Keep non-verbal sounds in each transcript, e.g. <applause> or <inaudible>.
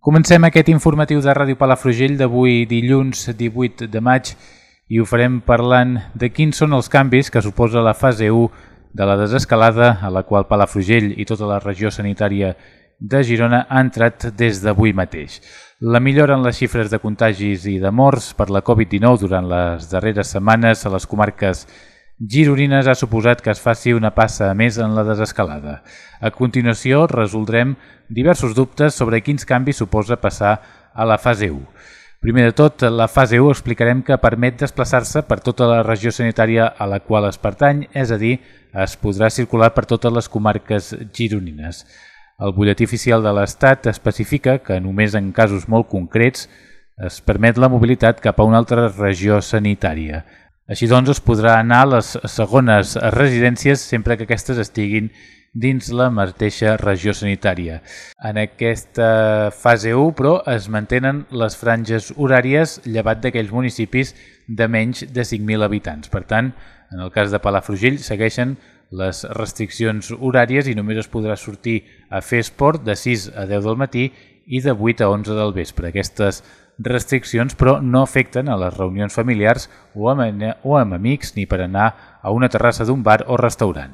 Comencem aquest informatiu de Ràdio Palafrugell d'avui dilluns 18 de maig i ho farem parlant de quins són els canvis que suposa la fase 1 de la desescalada a la qual Palafrugell i tota la regió sanitària de Girona ha entrat des d'avui mateix. La millora en les xifres de contagis i de morts per la Covid-19 durant les darreres setmanes a les comarques gironines ha suposat que es faci una passa a més en la desescalada. A continuació, resoldrem diversos dubtes sobre quins canvis suposa passar a la fase 1. Primer de tot, la fase 1 explicarem que permet desplaçar-se per tota la regió sanitària a la qual es pertany, és a dir, es podrà circular per totes les comarques gironines. El butlletí oficial de l'Estat especifica que només en casos molt concrets es permet la mobilitat cap a una altra regió sanitària. Així doncs, es podrà anar a les segones residències sempre que aquestes estiguin dins la mateixa regió sanitària. En aquesta fase 1, però, es mantenen les franges horàries llevat d'aquells municipis de menys de 5.000 habitants. Per tant, en el cas de Palafrugell, segueixen les restriccions horàries i només es podrà sortir a fer esport de 6 a 10 del matí i de 8 a 11 del vespre. Aquestes restriccions, però no afecten a les reunions familiars o amb, o amb amics ni per anar a una terrassa d'un bar o restaurant.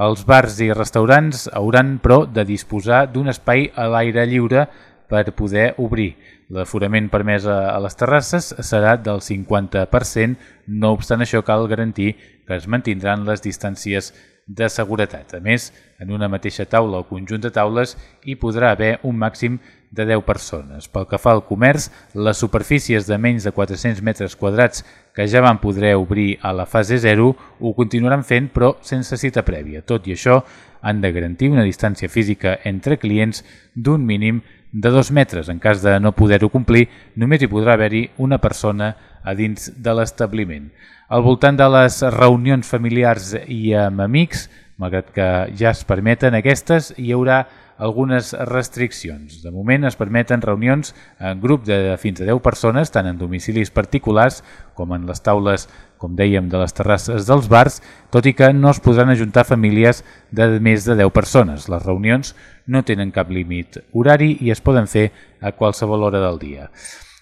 Els bars i restaurants hauran, però, de disposar d'un espai a l'aire lliure per poder obrir. L'aforament permès a les terrasses serà del 50%, no obstant això cal garantir que es mantindran les distàncies de seguretat. A més, en una mateixa taula o conjunt de taules hi podrà haver un màxim de 10 persones. Pel que fa al comerç, les superfícies de menys de 400 metres quadrats que ja van poder obrir a la fase 0 ho continuaran fent però sense cita prèvia. Tot i això, han de garantir una distància física entre clients d'un mínim de 2 metres. En cas de no poder-ho complir, només hi podrà haver-hi una persona a dins de l'establiment. Al voltant de les reunions familiars i amb amics, malgrat que ja es permeten aquestes, hi haurà algunes restriccions. De moment es permeten reunions en grup de fins a 10 persones, tant en domicilis particulars com en les taules, com dèiem, de les terrasses dels bars, tot i que no es podran ajuntar famílies de més de 10 persones. Les reunions no tenen cap límit horari i es poden fer a qualsevol hora del dia.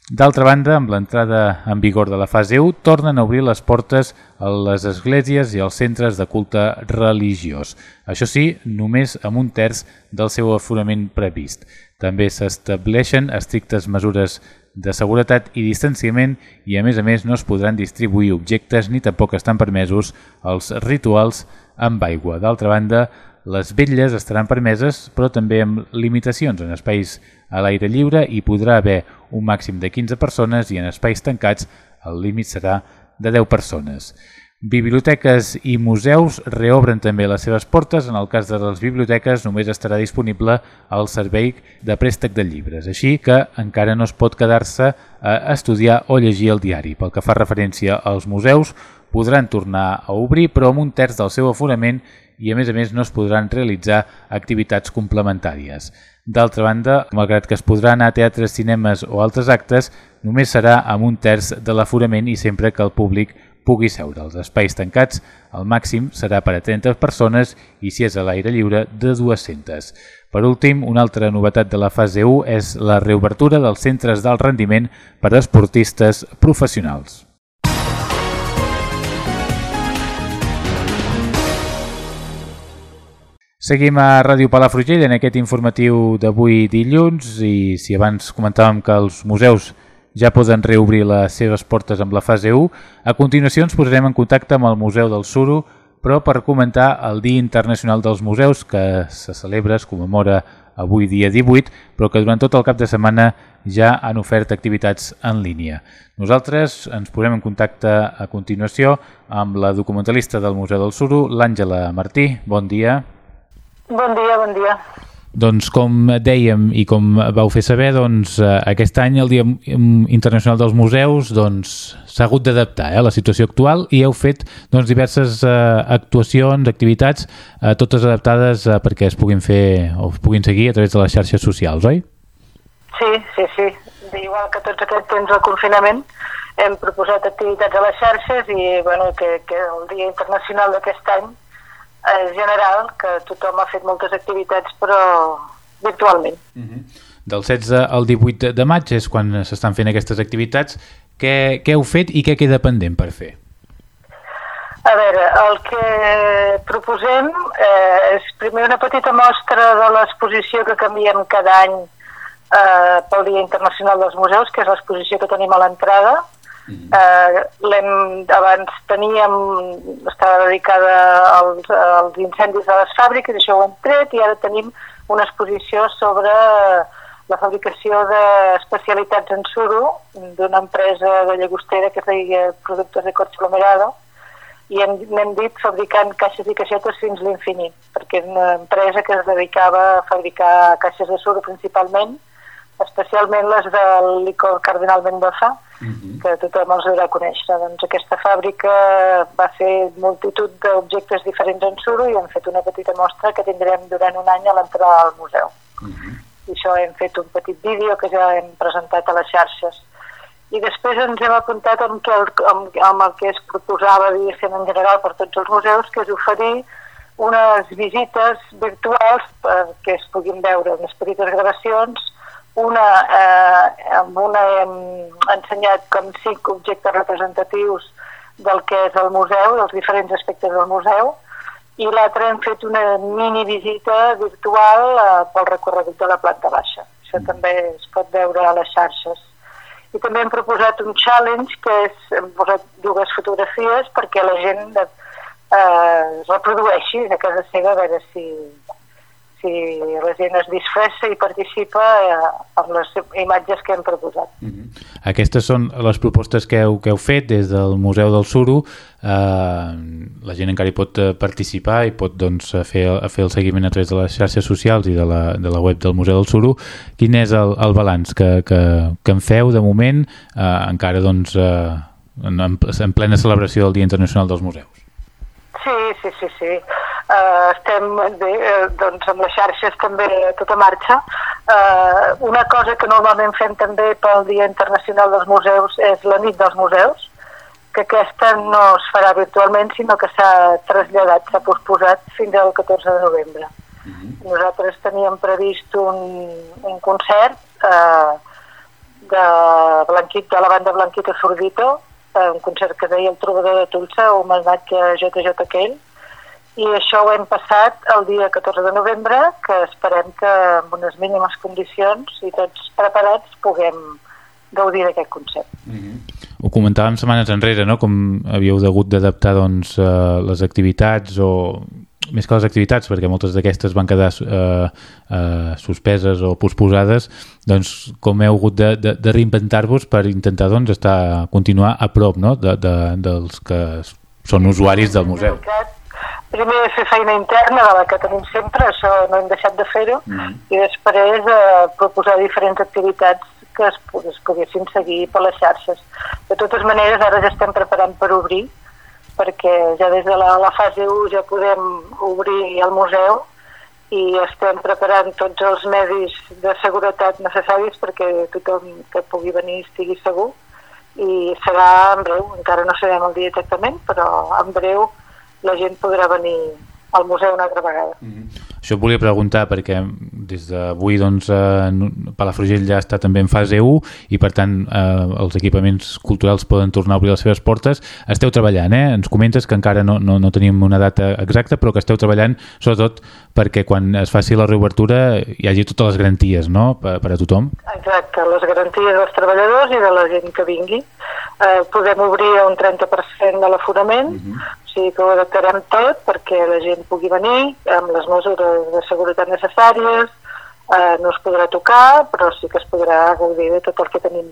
D'altra banda, amb l'entrada en vigor de la fase 1, tornen a obrir les portes a les esglésies i als centres de culte religiós. Això sí, només amb un terç del seu aforament previst. També s'estableixen estrictes mesures de seguretat i distanciament i, a més a més, no es podran distribuir objectes ni tampoc estan permesos els rituals amb aigua. D'altra banda, les vetlles estaran permeses, però també amb limitacions en espais a l'aire lliure i podrà haver un màxim de 15 persones i en espais tancats el límit serà de 10 persones. Biblioteques i museus reobren també les seves portes. En el cas de les biblioteques només estarà disponible el servei de préstec de llibres, així que encara no es pot quedar-se a estudiar o llegir el diari. Pel que fa referència als museus, podran tornar a obrir, però amb un terç del seu aforament i a més a més no es podran realitzar activitats complementàries. D'altra banda, malgrat que es podrà anar a teatres, cinemes o altres actes, només serà amb un terç de l'aforament i sempre que el públic pugui seure. Els espais tancats, el màxim serà per a 30 persones i si és a l'aire lliure, de 200. Per últim, una altra novetat de la fase 1 és la reobertura dels centres d'alt rendiment per a esportistes professionals. Seguim a Ràdio Palafrugell en aquest informatiu d'avui dilluns i si abans comentàvem que els museus ja poden reobrir les seves portes amb la fase 1, a continuació ens posarem en contacte amb el Museu del Suro, però per comentar el Dia Internacional dels Museus, que se celebra, es commemora avui dia 18, però que durant tot el cap de setmana ja han ofert activitats en línia. Nosaltres ens posem en contacte a continuació amb la documentalista del Museu del Suro, l'Àngela Martí. Bon dia. Bon dia, bon dia. Doncs com dèiem i com vau fer saber, doncs, eh, aquest any el Dia Internacional dels Museus doncs, s'ha hagut d'adaptar eh, a la situació actual i heu fet doncs, diverses eh, actuacions, activitats, eh, totes adaptades eh, perquè es puguin fer o es puguin seguir a través de les xarxes socials, oi? Sí, sí, sí. Igual que tots aquests temps de confinament, hem proposat activitats a les xarxes i bueno, que, que el Dia Internacional d'aquest any és general, que tothom ha fet moltes activitats però virtualment. Uh mhm. -huh. Del 16 al 18 de maig és quan s'estan fent aquestes activitats. Què, què heu fet i què queda pendent per fer? A veure, el que proposem eh, és primer una petita mostra de l'exposició que canviem cada any eh, pel Dia Internacional dels Museus, que és l'exposició que tenim a l'entrada, Mm. Eh, abans teníem, estava dedicada als, als incendis de les fàbriques, això ho hem tret, i ara tenim una exposició sobre la fabricació d'especialitats en suro d'una empresa de llagostera que feia productes de corxlomerado i hem, hem dit fabricant caixes i caixetes fins l'infinit, perquè és una empresa que es dedicava a fabricar caixes de suro principalment, especialment les del licor Cardinal Mendoza, uh mhm. -huh. que tothom els haurà conèixer. Doncs aquesta fàbrica va fer multitud d'objectes diferents en suro i hem fet una petita mostra que tindrem durant un any a l'entrada al museu. Uh mhm. -huh. I això hem fet un petit vídeo que ja hem presentat a les xarxes. I després ens hem apuntat amb, que el, amb, amb el que es proposava, diguéssim, en general per tots els museus, que és oferir unes visites virtuals perquè es puguin veure unes petites gravacions una, eh, amb una hem ensenyat com cinc objectes representatius del que és el museu, dels diferents aspectes del museu, i l'altra hem fet una mini visita virtual eh, pel recorregut de la planta baixa. Això mm. també es pot veure a les xarxes. I també hem proposat un challenge que és, hem posat dues fotografies perquè la gent eh, reprodueixi a casa seva a veure si, si la gent es disfressa i participa eh, amb les imatges que hem proposat. Mm -hmm. Aquestes són les propostes que heu, que heu fet des del Museu del Suro. Eh, la gent encara hi pot eh, participar i pot doncs, fer, fer el seguiment a través de les xarxes socials i de la, de la web del Museu del Suro. Quin és el, el balanç que, que, que en feu de moment, eh, encara doncs, eh, en, en plena celebració del Dia Internacional dels Museus? Sí, sí, sí, sí eh, estem bé, eh, doncs amb les xarxes també a tota marxa. Eh, una cosa que normalment fem també pel Dia Internacional dels Museus és la nit dels museus, que aquesta no es farà virtualment, sinó que s'ha traslladat, s'ha posposat fins al 14 de novembre. Uh mhm. -huh. Nosaltres teníem previst un, un concert eh, de Blanquit, de la banda Blanquito Sordito, eh, un concert que deia el trobador de Tulsa, homenatge a JJ Kell, i això ho hem passat el dia 14 de novembre, que esperem que amb unes mínimes condicions i tots preparats puguem gaudir d'aquest concert. Mm -hmm. Ho comentàvem setmanes enrere, no? com havíeu hagut d'adaptar doncs, uh, les activitats o més que les activitats, perquè moltes d'aquestes van quedar eh, eh, suspeses o posposades, doncs com heu hagut de, de, de reinventar-vos per intentar doncs, estar continuar a prop no? de, de, dels que són usuaris del museu primer fer feina interna de la que tenim sempre, això no hem deixat de fer-ho, mm. i després eh, proposar diferents activitats que es, es poguessin seguir per les xarxes. De totes maneres, ara ja estem preparant per obrir, perquè ja des de la, la fase 1 ja podem obrir el museu i estem preparant tots els medis de seguretat necessaris perquè tothom que pugui venir estigui segur i serà en breu, encara no sabem el dia exactament, però en breu la gent podrà venir al museu una altra vegada. Mm -hmm. Això et volia preguntar perquè des d'avui doncs, eh, Palafrugell ja està també en fase 1 i per tant eh, els equipaments culturals poden tornar a obrir les seves portes. Esteu treballant, eh? ens comentes que encara no, no, no tenim una data exacta però que esteu treballant sobretot perquè quan es faci la reobertura hi hagi totes les garanties no? per, per a tothom. Exacte, les garanties dels treballadors i de la gent que vingui. Eh, podem obrir un 30% de l'aforament, uh -huh sigui que ho adaptarem tot perquè la gent pugui venir amb les mesures de seguretat necessàries, eh, no es podrà tocar, però sí que es podrà gaudir de tot el que tenim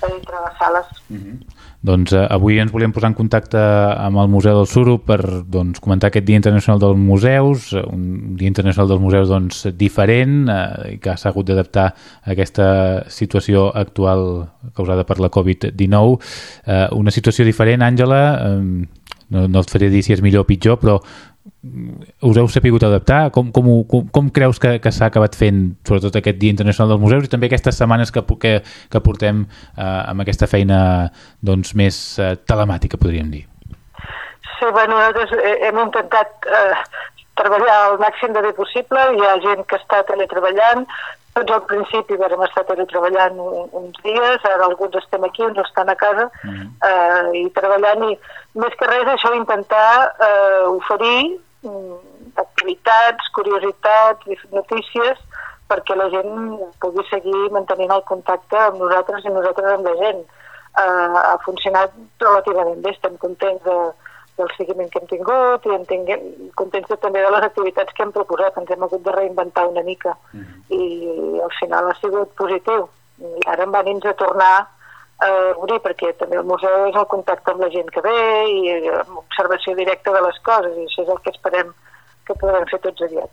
a dintre les sales. Mm -hmm. Doncs eh, avui ens volíem posar en contacte amb el Museu del Suro per doncs, comentar aquest Dia Internacional dels Museus, eh, un Dia Internacional dels Museus doncs, diferent eh, que s'ha hagut d'adaptar a aquesta situació actual causada per la Covid-19. Eh, una situació diferent, Àngela, eh, no, no et faré dir si és millor o pitjor, però us heu sapigut adaptar? Com, com, com, com creus que, que s'ha acabat fent, sobretot aquest Dia Internacional dels Museus i també aquestes setmanes que, que, que portem eh, amb aquesta feina doncs, més eh, telemàtica, podríem dir? Sí, bueno, nosaltres hem intentat eh, treballar el màxim de bé possible. Hi ha gent que està teletreballant, tots al principi vam estar treballant uns dies, ara alguns estem aquí, uns estan a casa, mm -hmm. eh, i treballant, i més que res això intentar eh, oferir mm, activitats, curiositats, notícies, perquè la gent pugui seguir mantenint el contacte amb nosaltres i nosaltres amb la gent. Eh, ha funcionat relativament bé, estem contents de, del seguiment que hem tingut i en tinguem, contents també de les activitats que hem proposat. Ens hem hagut de reinventar una mica mm -hmm. i al final ha sigut positiu. I ara em van a tornar a obrir perquè també el museu és el contacte amb la gent que ve i observació directa de les coses i això és el que esperem que podrem fer tots aviat.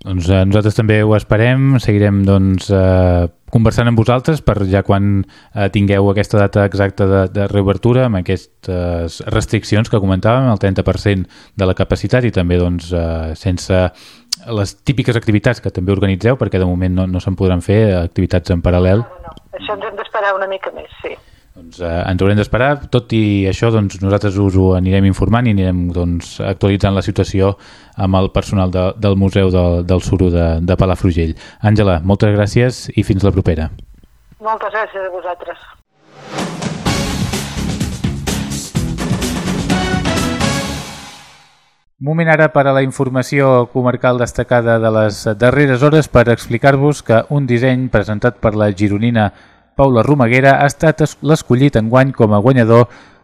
Doncs eh, nosaltres també ho esperem, seguirem doncs, eh, conversant amb vosaltres per ja quan eh, tingueu aquesta data exacta de, de reobertura amb aquestes restriccions que comentàvem, el 30% de la capacitat i també doncs, eh, sense les típiques activitats que també organitzeu, perquè de moment no, no se'n podran fer activitats en paral·lel. No, no. Això ens hem d'esperar una mica més, sí. Doncs eh, ens haurem d'esperar, tot i això doncs, nosaltres us ho anirem informant i anirem doncs, actualitzant la situació amb el personal de, del Museu de, del Suro de, de Palafrugell. Àngela, moltes gràcies i fins la propera. Moltes gràcies a vosaltres. Moment ara per a la informació comarcal destacada de les darreres hores per explicar-vos que un disseny presentat per la gironina Paula Romaguera ha estat l'escollit enguany com a guanyador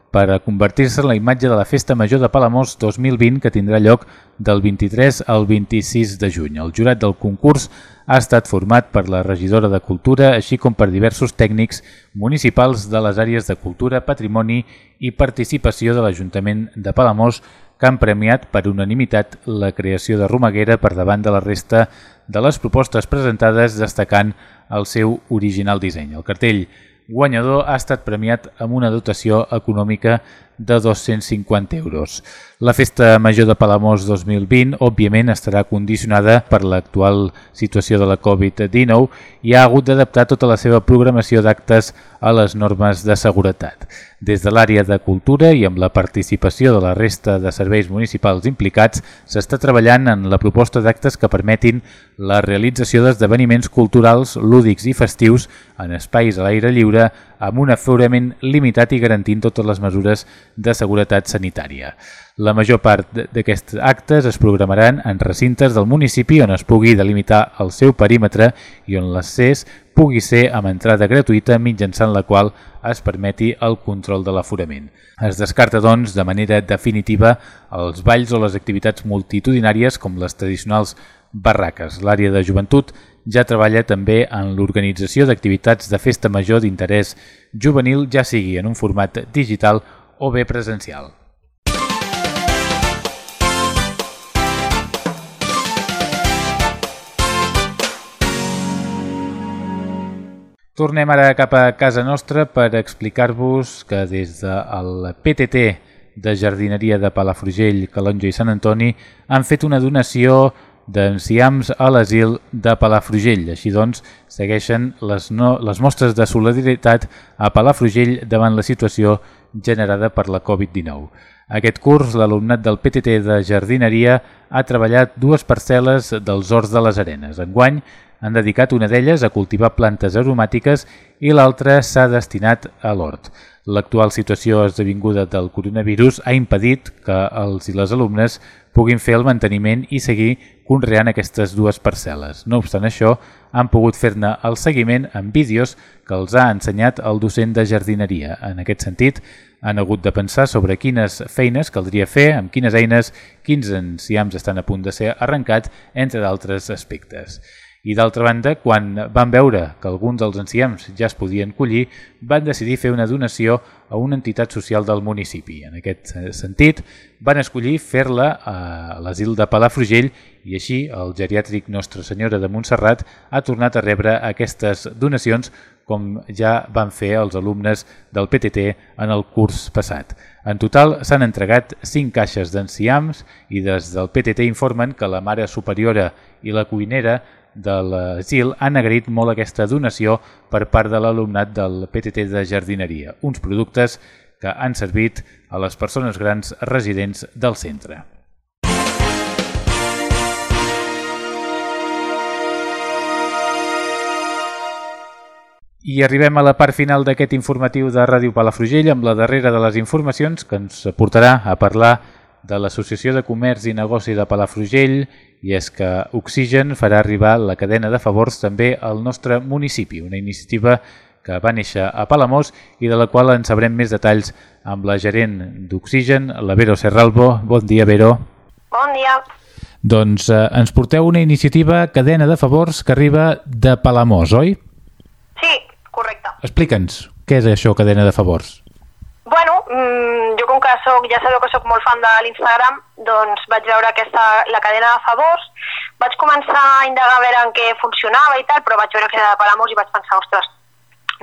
per a convertir-se en la imatge de la Festa Major de Palamós 2020 que tindrà lloc del 23 al 26 de juny. El jurat del concurs ha estat format per la regidora de Cultura, així com per diversos tècnics municipals de les àrees de Cultura, Patrimoni i Participació de l'Ajuntament de Palamós, que han premiat per unanimitat la creació de Romaguera per davant de la resta de les propostes presentades, destacant el seu original disseny. El cartell guanyador ha estat premiat amb una dotació econòmica de 250 euros. La Festa Major de Palamós 2020, òbviament, estarà condicionada per l'actual situació de la Covid-19 i ha hagut d'adaptar tota la seva programació d'actes a les normes de seguretat. Des de l'àrea de cultura i amb la participació de la resta de serveis municipals implicats, s'està treballant en la proposta d'actes que permetin la realització d'esdeveniments culturals, lúdics i festius en espais a l'aire lliure amb un aforament limitat i garantint totes les mesures de seguretat sanitària. La major part d'aquests actes es programaran en recintes del municipi on es pugui delimitar el seu perímetre i on l'accés pugui ser amb entrada gratuïta mitjançant la qual es permeti el control de l'aforament. Es descarta, doncs, de manera definitiva els balls o les activitats multitudinàries com les tradicionals barraques. L'àrea de joventut ja treballa també en l'organització d'activitats de festa major d'interès juvenil, ja sigui en un format digital o bé presencial. Tornem ara cap a casa nostra per explicar-vos que des del PTT de jardineria de Palafrugell, Calonja i Sant Antoni han fet una donació d'enciams a l'asil de Palafrugell. Així doncs, segueixen les, no, les mostres de solidaritat a Palafrugell davant la situació generada per la Covid-19. Aquest curs, l'alumnat del PTT de jardineria ha treballat dues parcel·les dels Horts de les Arenes. Enguany han dedicat una d'elles a cultivar plantes aromàtiques i l'altra s'ha destinat a l'hort. L'actual situació esdevinguda del coronavirus ha impedit que els i les alumnes puguin fer el manteniment i seguir conreant aquestes dues parcel·les. No obstant això, han pogut fer-ne el seguiment amb vídeos que els ha ensenyat el docent de jardineria. En aquest sentit, han hagut de pensar sobre quines feines caldria fer, amb quines eines, quins enciams estan a punt de ser arrencats, entre d'altres aspectes. I d'altra banda, quan van veure que alguns dels enciams ja es podien collir, van decidir fer una donació a una entitat social del municipi. En aquest sentit, van escollir fer-la a l'asil de Palafrugell i així el geriàtric Nostra Senyora de Montserrat ha tornat a rebre aquestes donacions com ja van fer els alumnes del PTT en el curs passat. En total s'han entregat 5 caixes d'enciams i des del PTT informen que la mare superiora i la cuinera de l'asil han agraït molt aquesta donació per part de l'alumnat del PTT de jardineria, uns productes que han servit a les persones grans residents del centre. I arribem a la part final d'aquest informatiu de Ràdio Palafrugell amb la darrera de les informacions que ens portarà a parlar de l'Associació de Comerç i Negoci de Palafrugell i és que Oxigen farà arribar la cadena de favors també al nostre municipi, una iniciativa que va néixer a Palamós i de la qual en sabrem més detalls amb la gerent d'Oxigen, la Vero Serralbo. Bon dia, Vero. Bon dia. Doncs eh, ens porteu una iniciativa cadena de favors que arriba de Palamós, oi? Sí, correcte. Explica'ns, què és això, cadena de favors? Bueno, mmm, que soc, ja sabeu que sóc molt fan de l'Instagram, doncs vaig veure aquesta, la cadena de favors, vaig començar a indagar a veure en què funcionava i tal, però vaig veure que era de Palamós i vaig pensar, ostres,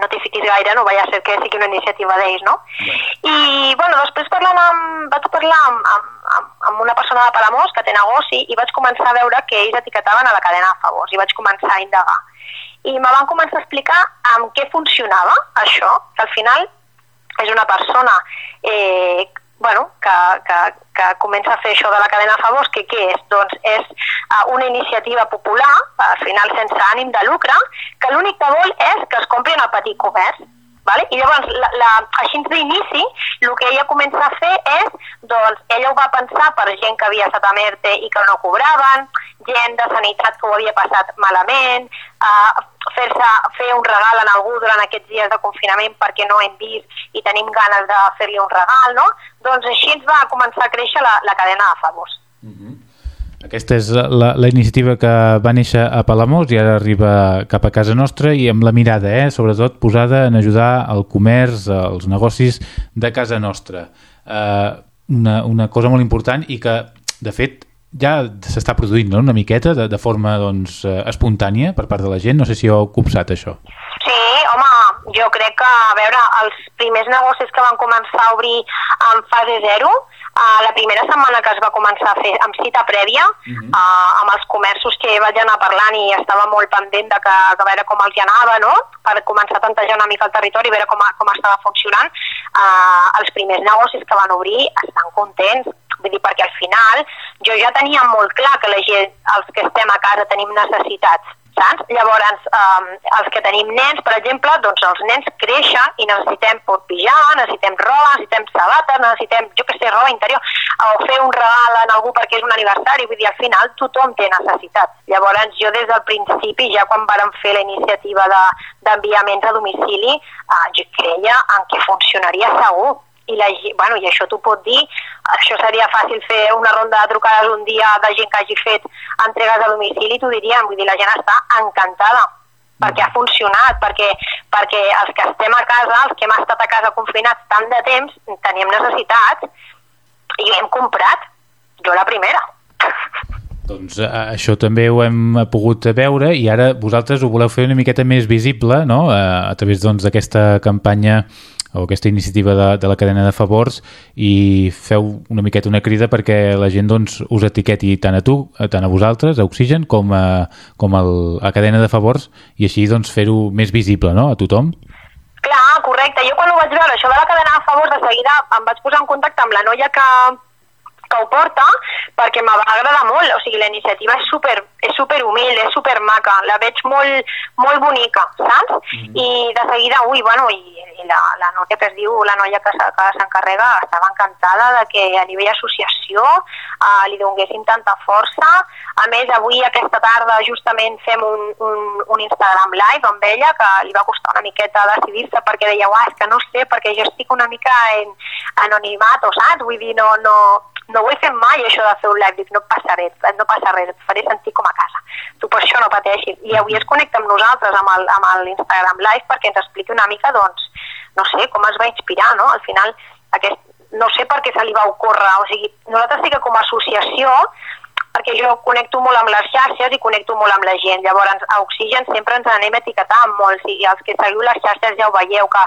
no t'hi fiquis gaire, no vaya a ser que sigui una iniciativa d'ells, no? I, bueno, després parlant amb, vaig parlar amb, amb, amb una persona de Palamós que té negoci i vaig començar a veure que ells etiquetaven a la cadena de favors i vaig començar a indagar. I me van començar a explicar amb què funcionava això, que al final és una persona eh, bueno, que, que, que comença a fer això de la cadena de favors, que què és? Doncs és uh, una iniciativa popular, al final sense ànim de lucre, que l'únic que vol és que es comprin el petit comerç. Vale? I llavors, la, la, així d'inici, el que ella comença a fer és, doncs, ella ho va pensar per gent que havia estat a MERTE i que no cobraven, gent de sanitat que ho havia passat malament, uh, fer-se fer un regal en algú durant aquests dies de confinament perquè no hem vist i tenim ganes de fer-li un regal, no? Doncs així ens va començar a créixer la, la cadena de favors. Uh mhm. -huh. Aquesta és la, la iniciativa que va néixer a Palamós i ara arriba cap a casa nostra i amb la mirada, eh, sobretot posada en ajudar el comerç, els negocis de casa nostra. Eh, una, una cosa molt important i que, de fet, ja s'està produint no? una miqueta de, de forma doncs, eh, espontània per part de la gent. No sé si heu copsat això. Sí, home, jo crec que, a veure, els primers negocis que van començar a obrir en fase zero, uh, la primera setmana que es va començar a fer amb cita prèvia, uh -huh. uh, amb els comerços que vaig anar parlant i estava molt pendent de que, de veure com els hi anava, no?, per començar a tantejar una mica el territori i veure com, com estava funcionant, uh, els primers negocis que van obrir estan contents, Vull dir, perquè al final jo ja tenia molt clar que la gent, els que estem a casa tenim necessitats, saps? Llavors, um, els que tenim nens, per exemple, doncs els nens creixen i necessitem pot pijama, necessitem roba, necessitem sabates, necessitem, jo que sé, roba interior, o fer un regal a algú perquè és un aniversari, vull dir, al final tothom té necessitats. Llavors, jo des del principi, ja quan vàrem fer la iniciativa d'enviaments de, a domicili, uh, jo creia en que funcionaria segur, i, la, bueno, i això t'ho pot dir, això seria fàcil fer una ronda de trucades un dia de gent que hagi fet entregues a domicili, t'ho diríem, vull dir, la gent està encantada perquè ha funcionat, perquè, perquè els que estem a casa, els que hem estat a casa confinats tant de temps, teníem necessitats i hem comprat, jo la primera. <laughs> Doncs eh, això també ho hem pogut veure i ara vosaltres ho voleu fer una miqueta més visible no? a, eh, a través doncs, d'aquesta doncs, campanya o aquesta iniciativa de, de la cadena de favors i feu una miqueta una crida perquè la gent doncs, us etiqueti tant a tu, tant a vosaltres, a Oxigen, com a, com a la cadena de favors i així doncs, fer-ho més visible no? a tothom. Clar, correcte. Jo quan ho vaig veure, això de la cadena de favors, de seguida em vaig posar en contacte amb la noia que, que ho porta perquè me va agradar molt, o sigui, la iniciativa és super, és super humil, és super maca, la veig molt, molt bonica, saps? Mm -hmm. I de seguida, ui, bueno, i, i la, la noia que es diu, la noia que s'encarrega, estava encantada de que a nivell associació eh, li donguéssim tanta força. A més, avui, aquesta tarda, justament fem un, un, un Instagram live amb ella, que li va costar una miqueta decidir-se perquè deia, uah, és que no sé, perquè jo estic una mica en anonimat, o saps? Vull dir, no, no, no ho he fet mai això de fer un live, dic, no passa res, no passa res, et faré sentir com a casa. Tu per això no pateixis. I avui es connecta amb nosaltres, amb l'Instagram Live, perquè ens expliqui una mica, doncs, no sé, com es va inspirar, no? Al final, aquest, no sé per què se li va ocórrer, o sigui, nosaltres sí que com a associació, perquè jo connecto molt amb les xarxes i connecto molt amb la gent. Llavors, a Oxigen sempre ens anem etiquetant molt. I els que seguiu les xarxes ja ho veieu, que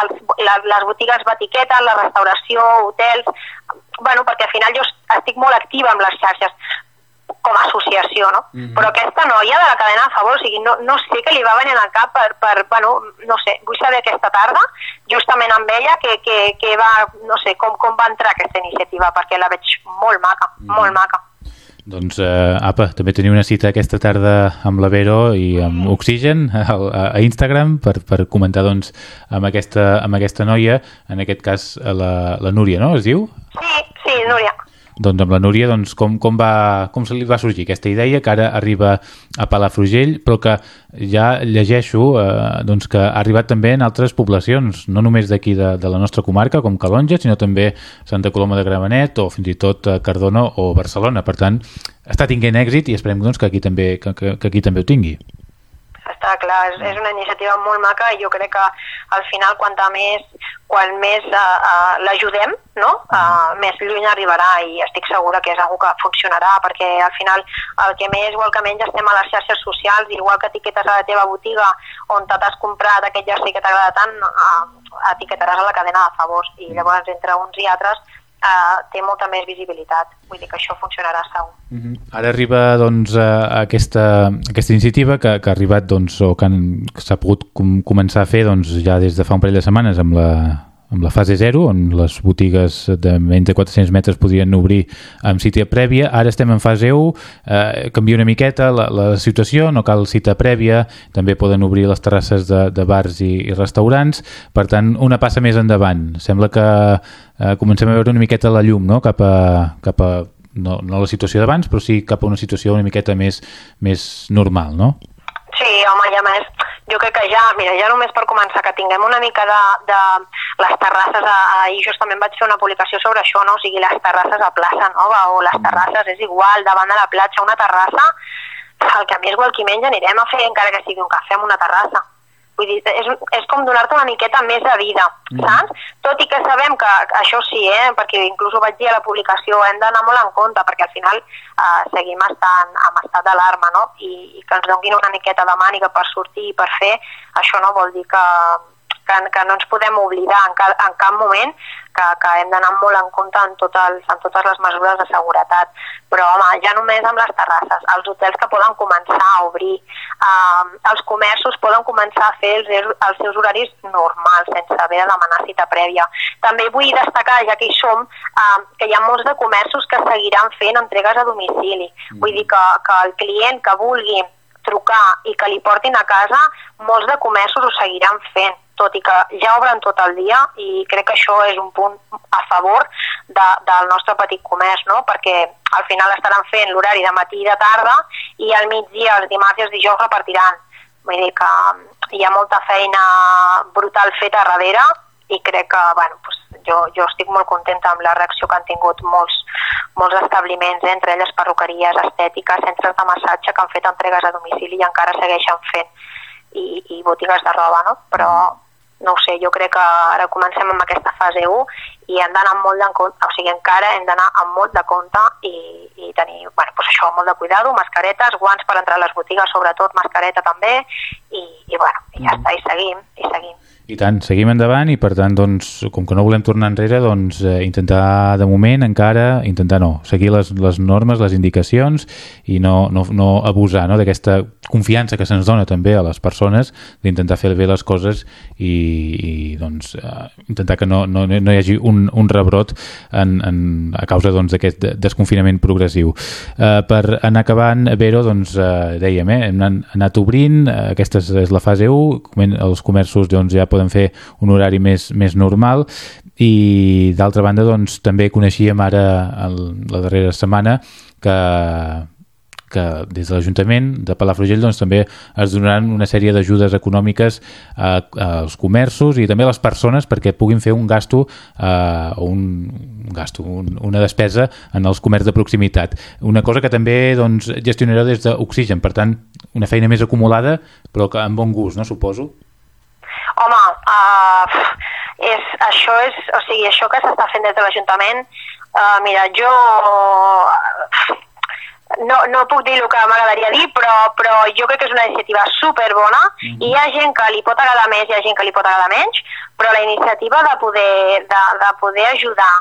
els, les, les botigues etiqueten, la restauració, hotels... bueno, perquè al final jo estic molt activa amb les xarxes com a associació, no? Mm -hmm. Però aquesta noia de la cadena de favor, o sigui, no, no sé què li va venir al cap per, per, bueno, no sé, vull saber aquesta tarda, justament amb ella, que, que, que va, no sé, com, com va entrar aquesta iniciativa, perquè la veig molt maca, mm -hmm. molt maca. Doncs, eh, apa, també teniu una cita aquesta tarda amb la Vero i amb Oxigen a, a Instagram per, per comentar doncs, amb, aquesta, amb aquesta noia, en aquest cas la, la Núria, no? Es diu? Sí, sí, Núria. Doncs amb la Núria, doncs, com, com, va, com se li va sorgir aquesta idea que ara arriba a Palafrugell, però que ja llegeixo eh, doncs que ha arribat també en altres poblacions, no només d'aquí de, de la nostra comarca, com Calonja, sinó també Santa Coloma de Gramenet o fins i tot eh, Cardona o Barcelona. Per tant, està tinguent èxit i esperem doncs, que, aquí també, que, que, que aquí també ho tingui està clar, és, és una iniciativa molt maca i jo crec que al final quanta més, quan més uh, uh, l'ajudem, no? uh, més lluny arribarà i estic segura que és una que funcionarà perquè al final el que més o el que menys estem a les xarxes socials, igual que etiquetes a la teva botiga on t'has comprat aquest jersei que t'agrada tant, uh, etiquetaràs a la cadena de favors. I llavors entre uns i altres uh, té molta més visibilitat. Vull dir que això funcionarà segur. Mhm. -huh. Ara arriba doncs, aquesta, aquesta iniciativa que, que ha arribat doncs, o que s'ha pogut com, començar a fer doncs, ja des de fa un parell de setmanes amb la, amb la fase 0, on les botigues de menys de 400 metres podien obrir amb cita prèvia. Ara estem en fase 1, eh, canvia una miqueta la, la situació, no cal cita prèvia, també poden obrir les terrasses de, de bars i, i restaurants, per tant, una passa més endavant. Sembla que eh, comencem a veure una miqueta la llum no? cap a, cap a no, no la situació d'abans, però sí cap a una situació una miqueta més, més normal, no? Sí, home, i a més, jo crec que ja, mira, ja només per començar, que tinguem una mica de, de les terrasses, ahir justament vaig fer una publicació sobre això, no? o sigui, les terrasses a plaça Nova o les terrasses, és igual, davant de la platja, una terrassa, el que a mi és igual qui menja, anirem a fer encara que sigui un cafè en una terrassa. Vull dir, és, és com donar-te una miqueta més de vida, mm. saps? Tot i que sabem que això sí, eh, perquè inclús ho vaig dir a la publicació, hem d'anar molt en compte, perquè al final eh, seguim estant amb estat d'alarma, no? I, I que ens donguin una miqueta de màniga per sortir i per fer, això no vol dir que, que, que no ens podem oblidar en, ca, en cap moment que, que hem d'anar molt en compte en, tot el, en totes les mesures de seguretat. Però, home, ja només amb les terrasses, els hotels que poden començar a obrir, eh, els comerços poden començar a fer els, els seus horaris normals, sense haver de demanar cita prèvia. També vull destacar, ja que hi som, eh, que hi ha molts de comerços que seguiran fent entregues a domicili. Mm. Vull dir que, que el client que vulgui trucar i que li portin a casa, molts de comerços ho seguiran fent tot i que ja obren tot el dia i crec que això és un punt a favor de, del nostre petit comerç, no? perquè al final estaran fent l'horari de matí i de tarda i al migdia, els dimarts i els dijous repartiran. Vull dir que hi ha molta feina brutal feta darrere i crec que bueno, pues, jo, jo estic molt contenta amb la reacció que han tingut molts, molts establiments, eh, entre elles perruqueries, estètiques, centres de massatge que han fet entregues a domicili i encara segueixen fent i, i botigues de roba, no? Però no ho sé, jo crec que ara comencem amb aquesta fase 1 i hem d'anar molt de compte, o sigui, encara hem d'anar amb molt de compte i, i tenir, bueno, pues això, molt de cuidado, mascaretes, guants per entrar a les botigues, sobretot mascareta també, i, i bueno, i ja mm. està, i seguim, i seguim. I tant, seguim endavant i per tant, doncs, com que no volem tornar enrere, doncs eh, intentar de moment encara, intentar no, seguir les, les normes, les indicacions i no, no, no abusar no, d'aquesta confiança que se'ns dona també a les persones d'intentar fer bé les coses i, i doncs, eh, intentar que no, no, no hi hagi un, un rebrot en, en, a causa doncs, d'aquest doncs, desconfinament progressiu. Eh, per anar acabant, Vero, doncs, eh, dèiem, eh, hem anat obrint, eh, aquesta és la fase 1, els comerços doncs, ja poden fer un horari més, més normal i d'altra banda doncs, també coneixíem ara el, la darrera setmana que, que des de l'Ajuntament de Palafrugell doncs, també es donaran una sèrie d'ajudes econòmiques a, als comerços i també a les persones perquè puguin fer un gasto eh, un, un gasto, un, una despesa en els comerços de proximitat. Una cosa que també doncs, gestionareu des d'Oxigen, per tant, una feina més acumulada però que amb bon gust, no suposo? Home, uh, és, això és, o sigui, això que s'està fent des de l'Ajuntament, uh, mira, jo no, no puc dir el que m'agradaria dir, però, però jo crec que és una iniciativa superbona. Mm -hmm. i hi ha gent que li pot agradar més i hi ha gent que li pot agradar menys, però la iniciativa de poder, de, de poder ajudar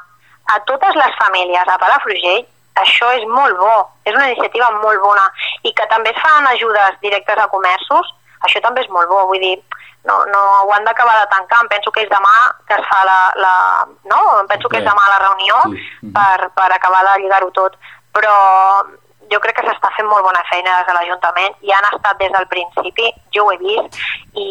a totes les famílies a Palafrugell, això és molt bo, és una iniciativa molt bona. I que també es fan ajudes directes a comerços, això també és molt bo, vull dir, no, no ho han d'acabar de tancar, em penso que és demà que es fa la, la no? Em penso que és demà la reunió sí. per, per acabar de lligar-ho tot, però jo crec que s'està fent molt bona feina des de l'Ajuntament i han estat des del principi, jo ho he vist i,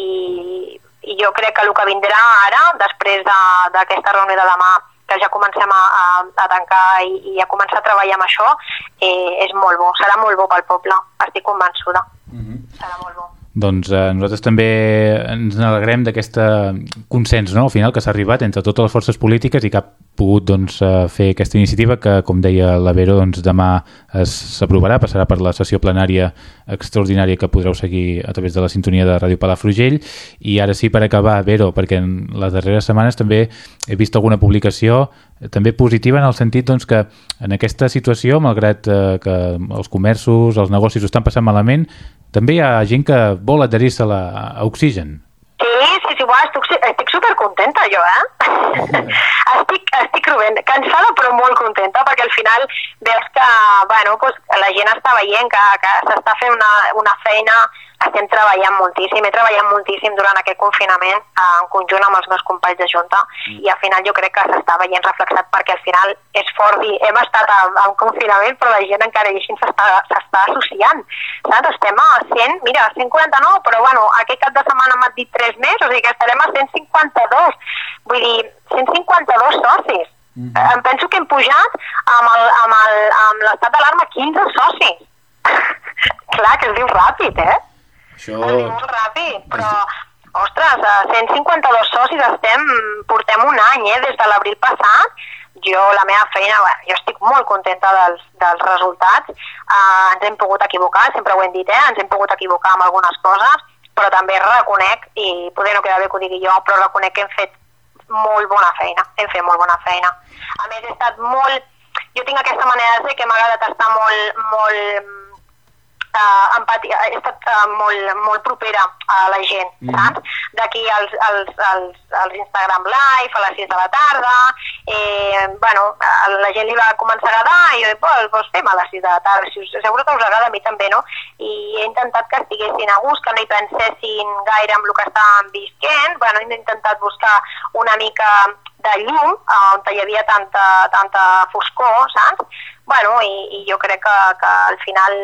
i jo crec que el que vindrà ara, després d'aquesta de, reunió de demà, que ja comencem a, a, a tancar i, i a començar a treballar amb això, eh, és molt bo, serà molt bo pel poble, estic convençuda. Mm -hmm. Serà molt bo. Doncs eh, nosaltres també ens alegrem d'aquest consens no? al final que s'ha arribat entre totes les forces polítiques i que ha pogut doncs, eh, fer aquesta iniciativa que, com deia la Vero, doncs, demà s'aprovarà, passarà per la sessió plenària extraordinària que podreu seguir a través de la sintonia de Ràdio Palafrugell i ara sí per acabar, Vero, perquè en les darreres setmanes també he vist alguna publicació també positiva en el sentit doncs, que en aquesta situació, malgrat eh, que els comerços, els negocis ho estan passant malament, també hi ha gent que vol adherir-se a, a Oxigen. Sí, sí, sí, uah, estic, estic supercontenta jo, eh? <laughs> estic, estic rovent, cansada però molt contenta perquè al final veus que, bueno, pues, la gent està veient que, que s'està fent una, una feina estem treballant moltíssim, he treballat moltíssim durant aquest confinament eh, en conjunt amb els meus companys de Junta mm. i al final jo crec que s'està veient reflexat perquè al final és fort dir hem estat en, en confinament però la gent encara així s'està associant, saps? Estem a 100, mira, 149, però bueno, aquest cap de setmana m'ha dit 3 més, o sigui que estarem a 152, vull dir, 152 socis. Mm -hmm. Em penso que hem pujat amb l'estat d'alarma 15 socis. <laughs> Clar, que es diu ràpid, eh? Això... És molt ràpid, però, ostres, a 152 socis estem, portem un any, eh, des de l'abril passat, jo, la meva feina, bueno, jo estic molt contenta dels, dels resultats, uh, ens hem pogut equivocar, sempre ho hem dit, eh, ens hem pogut equivocar amb algunes coses, però també reconec, i poder no queda bé que ho digui jo, però reconec que hem fet molt bona feina, hem fet molt bona feina. A més, he estat molt... Jo tinc aquesta manera de ser que m'ha agradat estar molt, molt uh, empatia, he estat uh, molt, molt propera a la gent, mm. saps? D'aquí als, als, als, als Instagram Live a les 6 de la tarda, eh, bueno, a la gent li va començar a agradar i jo, pues, pues fem a les 6 de la tarda, si us, segur que us agrada a mi també, no? I he intentat que estiguessin a gust, que no hi pensessin gaire amb el que estàvem visquent, bueno, he intentat buscar una mica de llum, on hi havia tanta, tanta foscor, saps? Bueno, i, i jo crec que, que al final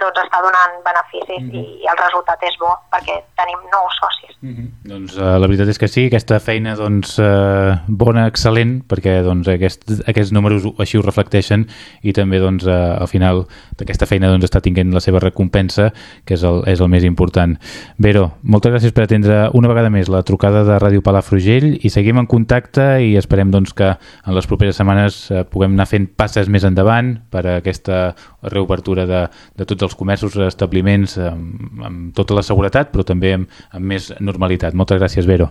doncs està donant beneficis mm -hmm. i el resultat és bo perquè tenim nous socis. Mm -hmm. Doncs uh, la veritat és que sí, aquesta feina doncs, uh, bona, excel·lent, perquè doncs, aquest, aquests números així ho reflecteixen i també doncs, uh, al final d'aquesta feina doncs, està tinguent la seva recompensa, que és el, és el més important. Vero, moltes gràcies per atendre una vegada més la trucada de Ràdio Palafrugell i seguim en contacte i esperem doncs, que en les properes setmanes uh, puguem anar fent passes més endavant per a aquesta reobertura de, de tots els comerços, establiments amb, amb tota la seguretat, però també amb, amb més normalitat. Moltes gràcies, Vero.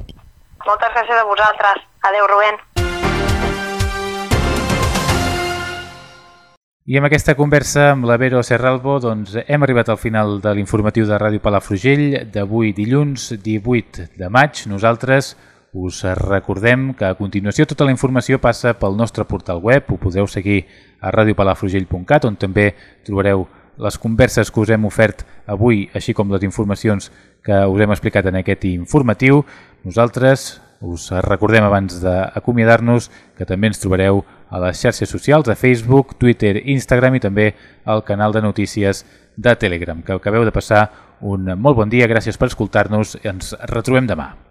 Moltes gràcies a vosaltres. Adeu, Rubén. I amb aquesta conversa amb la Vero Serralbo doncs, hem arribat al final de l'informatiu de Ràdio Palafrugell d'avui dilluns 18 de maig. Nosaltres us recordem que a continuació tota la informació passa pel nostre portal web, ho podeu seguir a radiopalafrugell.cat on també trobareu les converses que us hem ofert avui, així com les informacions que us hem explicat en aquest informatiu. Nosaltres us recordem abans d'acomiadar-nos que també ens trobareu a les xarxes socials, a Facebook, Twitter, Instagram i també al canal de notícies de Telegram. Que acabeu de passar un molt bon dia, gràcies per escoltar-nos ens retrobem demà.